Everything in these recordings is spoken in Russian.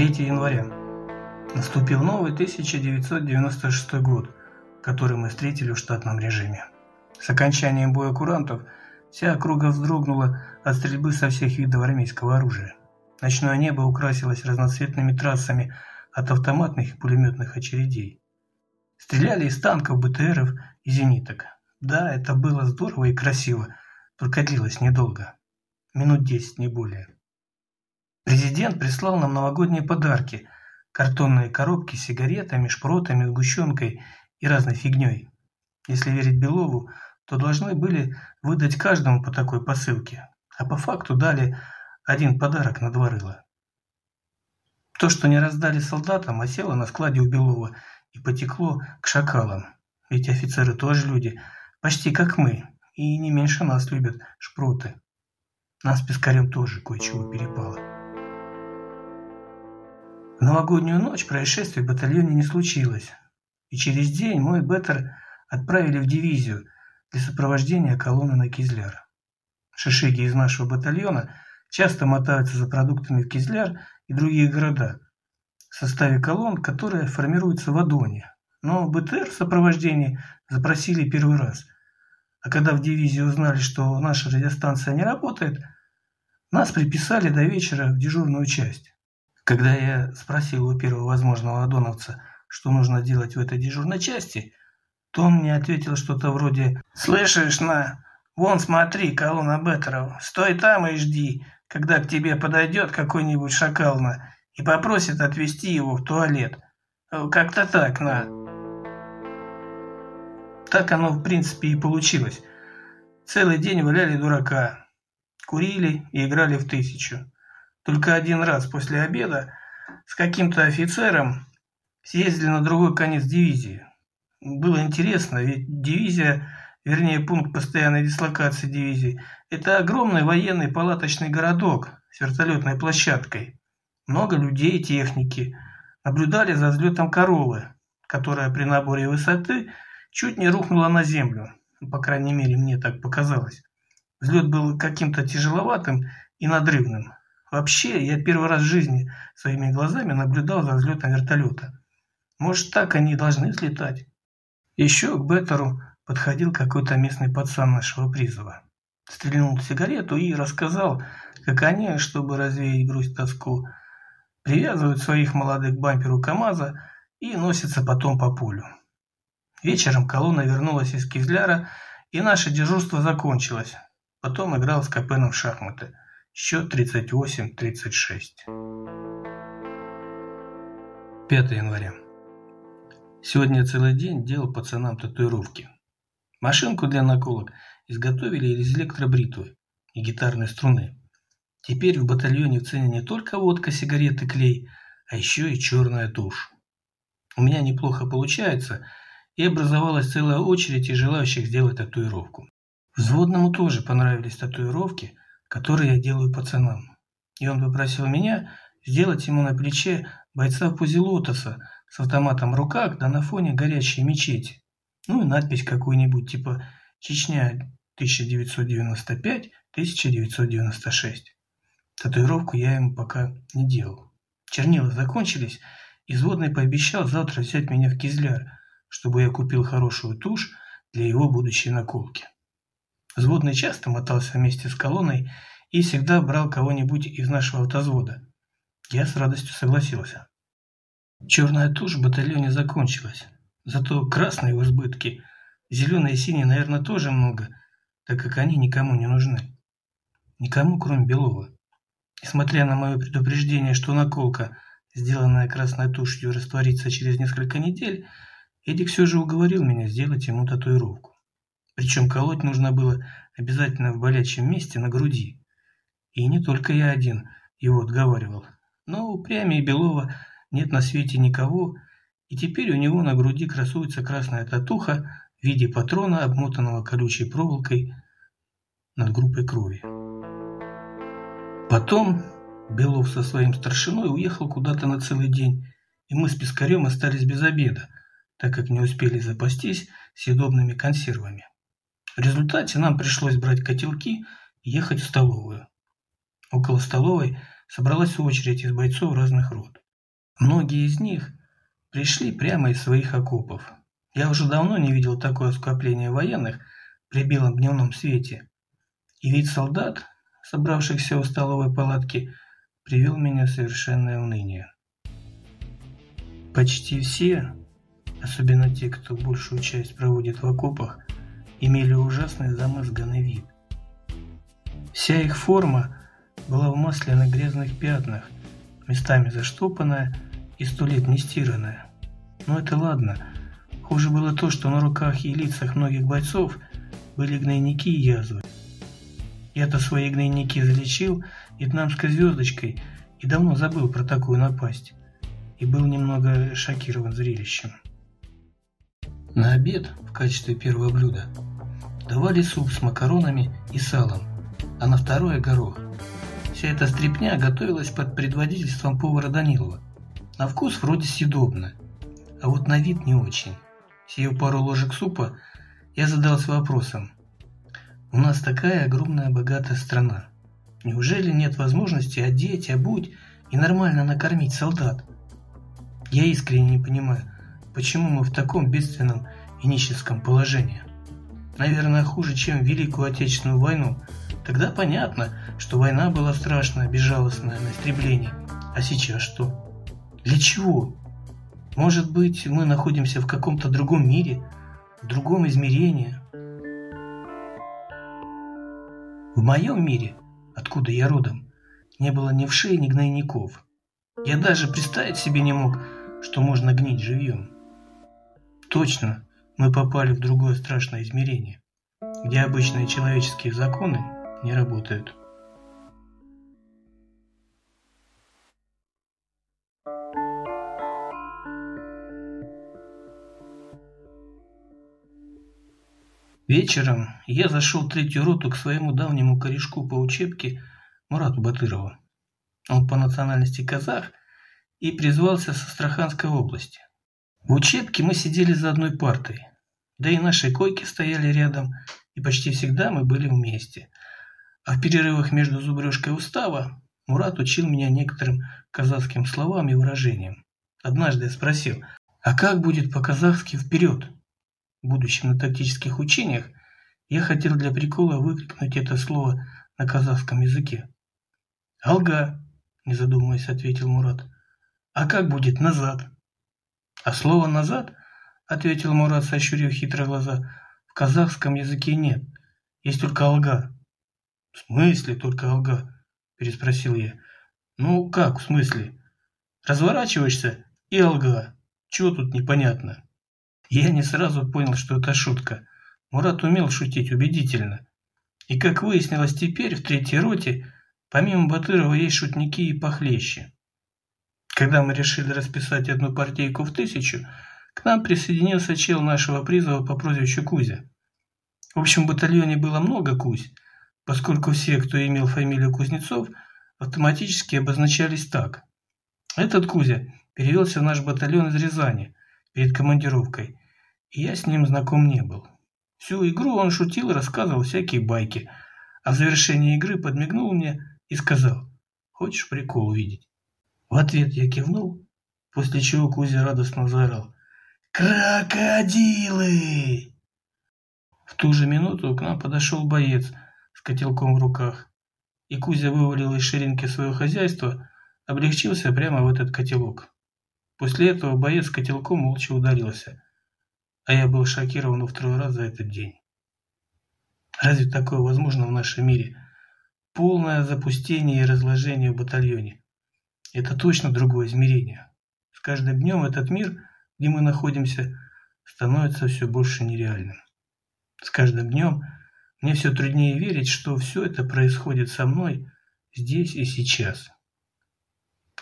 3 января. Наступил новый 1996 год, который мы встретили в штатном режиме. С окончанием боя курантов вся округа вздрогнула от стрельбы со всех видов армейского оружия. Ночное небо украсилось разноцветными трассами от автоматных и пулеметных очередей. Стреляли из танков, БТРов и зениток. Да, это было здорово и красиво, только длилось недолго. Минут десять, не более. Президент прислал нам новогодние подарки. Картонные коробки с сигаретами, шпротами, сгущенкой и разной фигней. Если верить Белову, то должны были выдать каждому по такой посылке. А по факту дали один подарок на два рыла. То, что не раздали солдатам, осело на складе у Белова и потекло к шакалам. Ведь офицеры тоже люди, почти как мы, и не меньше нас любят шпроты. Нам с Пискарем тоже кое-чего перепало. Новогоднюю ночь происшествий в батальоне не случилось, и через день мой Беттер отправили в дивизию для сопровождения колонны на Кизляр. Шишиги из нашего батальона часто мотаются за продуктами в Кизляр и другие города в составе колонн, которые формируются в Адоне. Но БТР в сопровождении запросили первый раз. А когда в дивизии узнали, что наша радиостанция не работает, нас приписали до вечера в дежурную часть. Когда я спросил у первого возможного адоновца, что нужно делать в этой дежурной части, то он мне ответил что-то вроде «Слышишь, на, вон смотри, колонна Беттеров, стой там и жди, когда к тебе подойдет какой-нибудь шакал на и попросит отвезти его в туалет. Как-то так, на». Так оно, в принципе, и получилось. Целый день валяли дурака, курили и играли в тысячу. Только один раз после обеда с каким-то офицером съездили на другой конец дивизии. Было интересно, ведь дивизия, вернее пункт постоянной дислокации дивизии, это огромный военный палаточный городок с вертолетной площадкой. Много людей и техники. Наблюдали за взлетом коровы, которая при наборе высоты чуть не рухнула на землю. По крайней мере, мне так показалось. Взлет был каким-то тяжеловатым и надрывным. Вообще, я первый раз в жизни своими глазами наблюдал за взлетом вертолета. Может, так они должны взлетать. Еще к Беттеру подходил какой-то местный пацан нашего призыва. Стрельнул сигарету и рассказал, как они, чтобы развеять грусть тоску, привязывают своих молодых к бамперу КамАЗа и носятся потом по полю. Вечером колонна вернулась из Кизляра, и наше дежурство закончилось. Потом играл с Капеном в шахматы. Счет 38-36. 5 января. Сегодня целый день делал пацанам татуировки. Машинку для наколок изготовили из электробритвы и гитарной струны. Теперь в батальоне в цене не только водка, сигареты, клей, а еще и черная тушь. У меня неплохо получается, и образовалась целая очередь и желающих сделать татуировку. Взводному тоже понравились татуировки, которые я делаю пацанам. И он попросил меня сделать ему на плече бойца Пузелотоса с автоматом в руках, да на фоне горящей мечети. Ну и надпись какую-нибудь, типа «Чечня 1995-1996». Татуировку я ему пока не делал. Чернила закончились, и взводный пообещал завтра взять меня в Кизляр, чтобы я купил хорошую тушь для его будущей наколки. Взводный часто мотался вместе с колонной и всегда брал кого-нибудь из нашего автозвода. Я с радостью согласился. Черная тушь в батальоне закончилась. Зато красные в избытке. Зеленые и синие, наверное, тоже много, так как они никому не нужны. Никому, кроме Белова. Несмотря на мое предупреждение, что наколка, сделанная красной тушью, растворится через несколько недель, Эдик все же уговорил меня сделать ему татуировку. Причем колоть нужно было обязательно в болячем месте на груди. И не только я один его отговаривал. Но у Прями и Белова нет на свете никого, и теперь у него на груди красуется красная татуха в виде патрона, обмотанного колючей проволокой над группой крови. Потом Белов со своим старшиной уехал куда-то на целый день, и мы с Пискарем остались без обеда, так как не успели запастись съедобными консервами. В результате нам пришлось брать котелки и ехать в столовую. Около столовой собралась очередь из бойцов разных рот. Многие из них пришли прямо из своих окопов. Я уже давно не видел такое скопление военных при белом дневном свете. И вид солдат, собравшихся у столовой палатки, привел меня в совершенное уныние. Почти все, особенно те, кто большую часть проводит в окопах, имели ужасный замызганный вид. Вся их форма была в масляных грязных пятнах, местами заштопанная и сто лет не стиранная. Но это ладно. Хуже было то, что на руках и лицах многих бойцов были гнойники и язвы. Я-то свои гнойники залечил вьетнамской звездочкой и давно забыл про такую напасть. И был немного шокирован зрелищем. На обед в качестве первого блюда давали суп с макаронами и салом, а на второе – горох. Вся эта стряпня готовилась под предводительством повара Данилова. На вкус вроде съедобно, а вот на вид не очень. Съев пару ложек супа, я задался вопросом. У нас такая огромная богатая страна. Неужели нет возможности одеть, обуть и нормально накормить солдат? Я искренне не понимаю, почему мы в таком бедственном и нищенском положении. Наверное, хуже, чем Великую Отечественную войну – Тогда понятно, что война была страшная, безжалостная, на истребление. А сейчас что? Для чего? Может быть, мы находимся в каком-то другом мире, в другом измерении? В моем мире, откуда я родом, не было ни вшей, ни гнойников. Я даже представить себе не мог, что можно гнить живьем. Точно, мы попали в другое страшное измерение, где обычные человеческие законы не работают. Вечером я зашел в третью роту к своему давнему корешку по учебке Мурату Батырову. Он по национальности казах и призвался со Астраханской области. В учебке мы сидели за одной партой, да и наши койки стояли рядом, и почти всегда мы были вместе – а в перерывах между зубрежкой устава Мурат учил меня некоторым казахским словам и выражениям. Однажды я спросил, а как будет по-казахски «вперед»? В будущем на тактических учениях я хотел для прикола выкрикнуть это слово на казахском языке. «Алга», – не задумываясь, ответил Мурат. «А как будет назад?» «А слово «назад», – ответил Мурат, сощурив хитро глаза, – «в казахском языке нет, есть только «алга». «В смысле только алга?» – переспросил я. «Ну как в смысле? Разворачиваешься и алга. Чего тут непонятно?» Я не сразу понял, что это шутка. Мурат умел шутить убедительно. И как выяснилось теперь, в третьей роте, помимо Батырова, есть шутники и похлеще. Когда мы решили расписать одну партийку в тысячу, к нам присоединился чел нашего призова по прозвищу Кузя. В общем, в батальоне было много Кузь, поскольку все, кто имел фамилию Кузнецов, автоматически обозначались так. Этот Кузя перевелся в наш батальон из Рязани перед командировкой, и я с ним знаком не был. Всю игру он шутил и рассказывал всякие байки, а в завершении игры подмигнул мне и сказал «Хочешь прикол увидеть?». В ответ я кивнул, после чего Кузя радостно заорал «Крокодилы!». В ту же минуту к нам подошел боец – с котелком в руках, и Кузя вывалил из ширинки свое хозяйство, облегчился прямо в этот котелок. После этого боец с котелком молча ударился, а я был шокирован второй раз за этот день. Разве такое возможно в нашем мире? Полное запустение и разложение в батальоне. Это точно другое измерение. С каждым днем этот мир, где мы находимся, становится все больше нереальным. С каждым днем мне все труднее верить, что все это происходит со мной здесь и сейчас.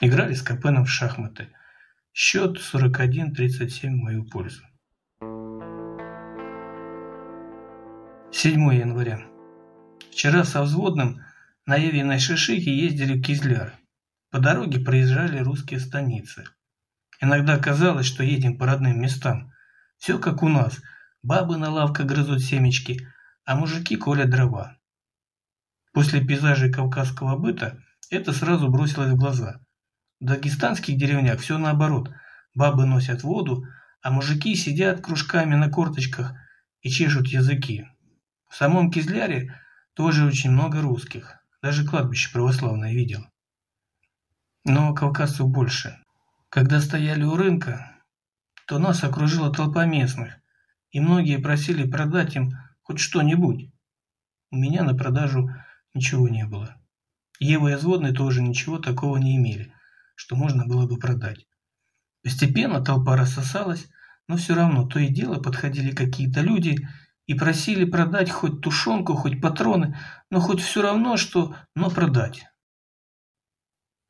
Играли с Капеном в шахматы. Счет 41-37 в мою пользу. 7 января. Вчера со взводным на Евиной Шишихе ездили в Кизляр. По дороге проезжали русские станицы. Иногда казалось, что едем по родным местам. Все как у нас. Бабы на лавках грызут семечки – а мужики колят дрова. После пейзажей кавказского быта это сразу бросилось в глаза. В дагестанских деревнях все наоборот. Бабы носят воду, а мужики сидят кружками на корточках и чешут языки. В самом Кизляре тоже очень много русских. Даже кладбище православное видел. Но кавказцев больше. Когда стояли у рынка, то нас окружила толпа местных, и многие просили продать им хоть что-нибудь. У меня на продажу ничего не было. Ева и Зводный тоже ничего такого не имели, что можно было бы продать. Постепенно толпа рассосалась, но все равно то и дело подходили какие-то люди и просили продать хоть тушенку, хоть патроны, но хоть все равно что, но продать.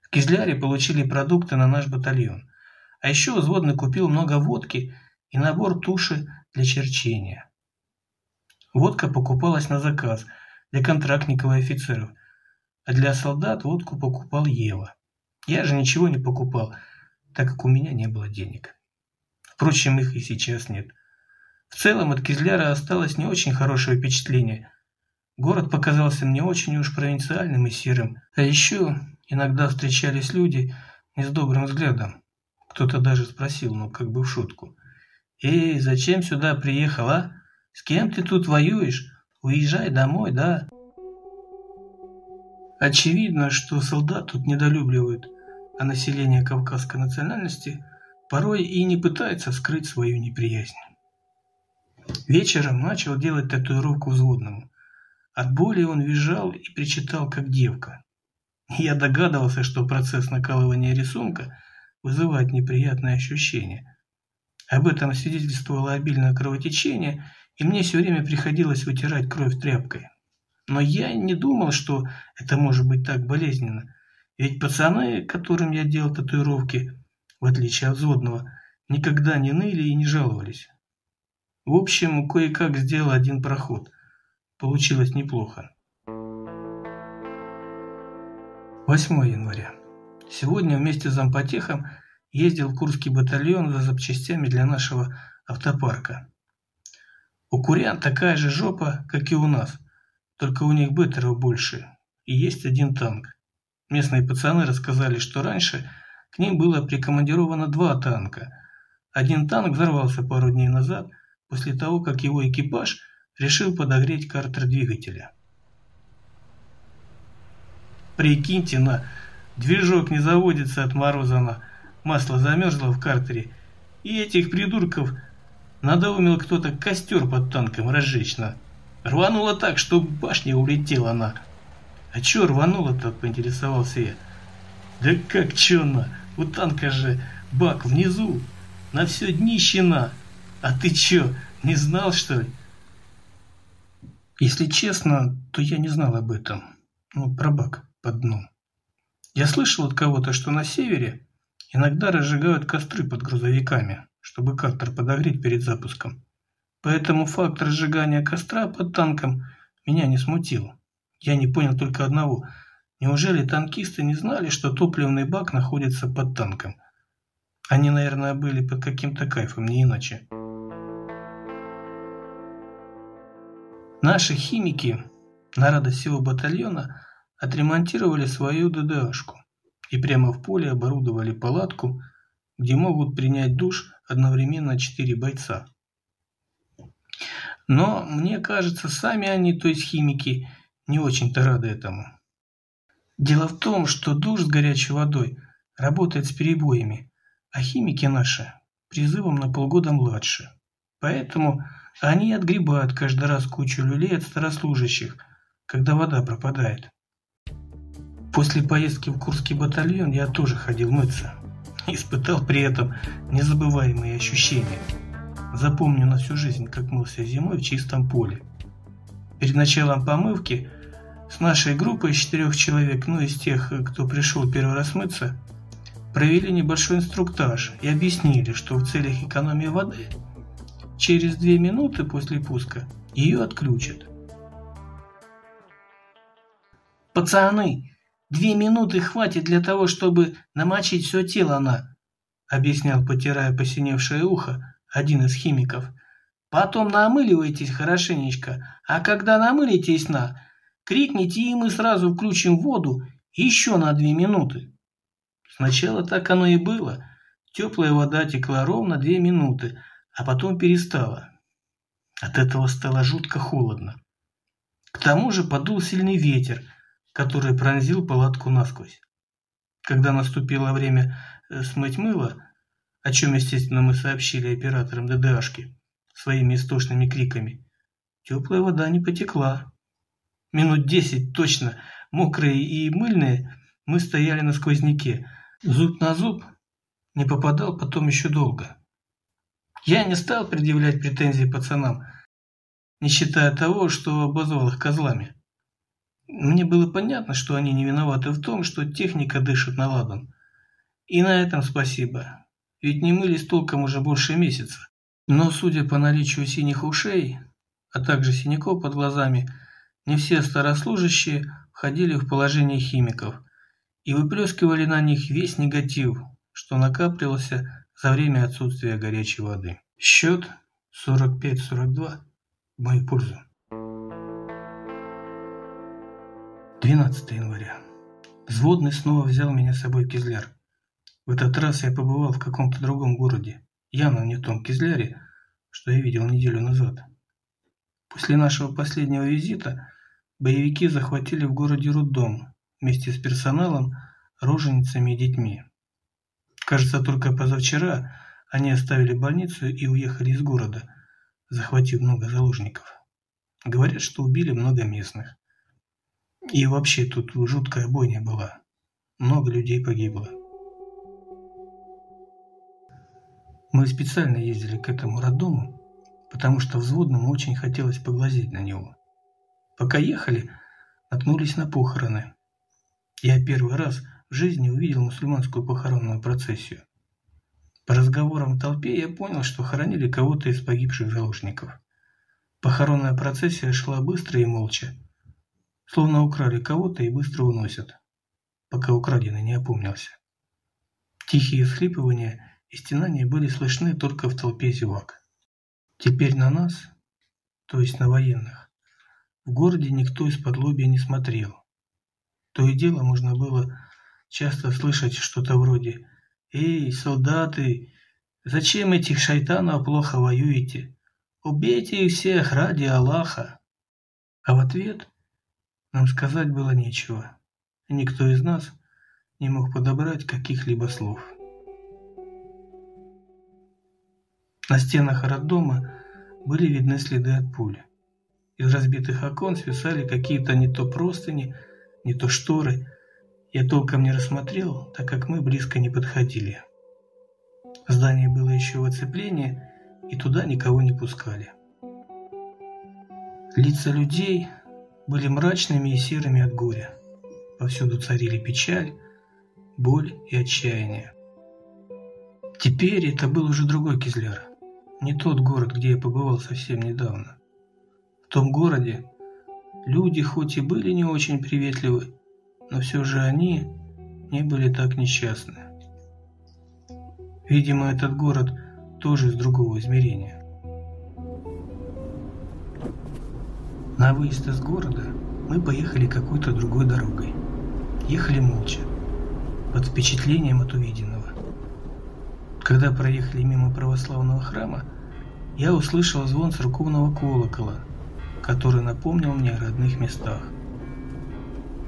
В Кизляре получили продукты на наш батальон. А еще взводный купил много водки и набор туши для черчения. Водка покупалась на заказ для контрактников и офицеров, а для солдат водку покупал Ева. Я же ничего не покупал, так как у меня не было денег. Впрочем, их и сейчас нет. В целом от Кизляра осталось не очень хорошее впечатление. Город показался мне очень уж провинциальным и серым. А еще иногда встречались люди не с добрым взглядом. Кто-то даже спросил, ну как бы в шутку. «Эй, зачем сюда приехал, а? С кем ты тут воюешь? Уезжай домой, да?» Очевидно, что солдат тут недолюбливают, а население кавказской национальности порой и не пытается скрыть свою неприязнь. Вечером начал делать татуировку взводному. От боли он визжал и причитал, как девка. Я догадывался, что процесс накалывания рисунка вызывает неприятные ощущения. Об этом свидетельствовало обильное кровотечение, и мне все время приходилось вытирать кровь тряпкой. Но я не думал, что это может быть так болезненно. Ведь пацаны, которым я делал татуировки, в отличие от взводного, никогда не ныли и не жаловались. В общем, кое-как сделал один проход. Получилось неплохо. 8 января. Сегодня вместе с зампотехом ездил Курский батальон за запчастями для нашего автопарка. У курян такая же жопа, как и у нас, только у них беттеров больше, и есть один танк. Местные пацаны рассказали, что раньше к ним было прикомандировано два танка. Один танк взорвался пару дней назад, после того, как его экипаж решил подогреть картер двигателя. Прикиньте на, движок не заводится от мороза на, масло замерзло в картере, и этих придурков надоумил кто-то костер под танком разжечь на. Рвануло так, что башня улетела на. А чё рвануло-то, поинтересовался я. Да как чё на, у танка же бак внизу, на все днище на. А ты чё, не знал, что ли? Если честно, то я не знал об этом. Ну, про бак под дном. Я слышал от кого-то, что на севере иногда разжигают костры под грузовиками, чтобы картер подогреть перед запуском. Поэтому факт разжигания костра под танком меня не смутил. Я не понял только одного. Неужели танкисты не знали, что топливный бак находится под танком? Они, наверное, были под каким-то кайфом, не иначе. Наши химики, на радость всего батальона, отремонтировали свою ДДАшку и прямо в поле оборудовали палатку, где могут принять душ одновременно четыре бойца. Но, мне кажется, сами они, то есть химики, не очень-то рады этому. Дело в том, что душ с горячей водой работает с перебоями, а химики наши призывом на полгода младше. Поэтому они отгребают каждый раз кучу люлей от старослужащих, когда вода пропадает. После поездки в Курский батальон я тоже ходил мыться. Испытал при этом незабываемые ощущения. Запомню на всю жизнь, как мылся зимой в чистом поле. Перед началом помывки с нашей группой из четырех человек, ну из тех, кто пришел первый раз мыться, провели небольшой инструктаж и объяснили, что в целях экономии воды через две минуты после пуска ее отключат. «Пацаны, две минуты хватит для того, чтобы намочить все тело на...» объяснял, потирая посиневшее ухо, один из химиков. «Потом намыливайтесь хорошенечко, а когда намылитесь на, крикните, и мы сразу включим воду еще на две минуты». Сначала так оно и было. Теплая вода текла ровно две минуты, а потом перестала. От этого стало жутко холодно. К тому же подул сильный ветер, который пронзил палатку насквозь. Когда наступило время э, смыть мыло, о чем, естественно, мы сообщили операторам ДДАшки своими истошными криками, теплая вода не потекла. Минут десять точно, мокрые и мыльные, мы стояли на сквозняке. Зуб на зуб не попадал потом еще долго. Я не стал предъявлять претензии пацанам, не считая того, что обозвал их козлами. Мне было понятно, что они не виноваты в том, что техника дышит на ладан. И на этом спасибо, ведь не мылись толком уже больше месяца. Но, судя по наличию синих ушей, а также синяков под глазами, не все старослужащие входили в положение химиков и выплескивали на них весь негатив, что накапливался за время отсутствия горячей воды. Счет 45-42 в мою пользу. 12 января. Взводный снова взял меня с собой в Кизляр. В этот раз я побывал в каком-то другом городе, явно не в том Кизляре, что я видел неделю назад. После нашего последнего визита боевики захватили в городе роддом вместе с персоналом, роженицами и детьми. Кажется, только позавчера они оставили больницу и уехали из города, захватив много заложников. Говорят, что убили много местных. И вообще тут жуткая бойня была. Много людей погибло. Мы специально ездили к этому роддому, потому что взводному очень хотелось поглазеть на него. Пока ехали, наткнулись на похороны. Я первый раз в жизни увидел мусульманскую похоронную процессию. По разговорам в толпе я понял, что хоронили кого-то из погибших заложников. Похоронная процессия шла быстро и молча, словно украли кого-то и быстро уносят, пока украденный не опомнился. Тихие всхлипывания и стенания были слышны только в толпе зевак. Теперь на нас, то есть на военных, в городе никто из-под лобья не смотрел. То и дело можно было часто слышать что-то вроде «Эй, солдаты, зачем этих шайтанов плохо воюете? Убейте их всех ради Аллаха!» А в ответ нам сказать было нечего, никто из нас не мог подобрать каких-либо слов. На стенах роддома были видны следы от пули. Из разбитых окон свисали какие-то не то простыни, не то шторы – я толком не рассмотрел, так как мы близко не подходили. Здание было еще в оцеплении, и туда никого не пускали. Лица людей были мрачными и серыми от горя. Повсюду царили печаль, боль и отчаяние. Теперь это был уже другой Кизляр, не тот город, где я побывал совсем недавно. В том городе люди хоть и были не очень приветливы, но все же они не были так несчастны. Видимо, этот город тоже из другого измерения. На выезд из города мы поехали какой-то другой дорогой. Ехали молча, под впечатлением от увиденного. Когда проехали мимо православного храма, я услышал звон церковного колокола, который напомнил мне о родных местах.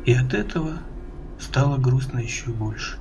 И от этого стало грустно еще больше.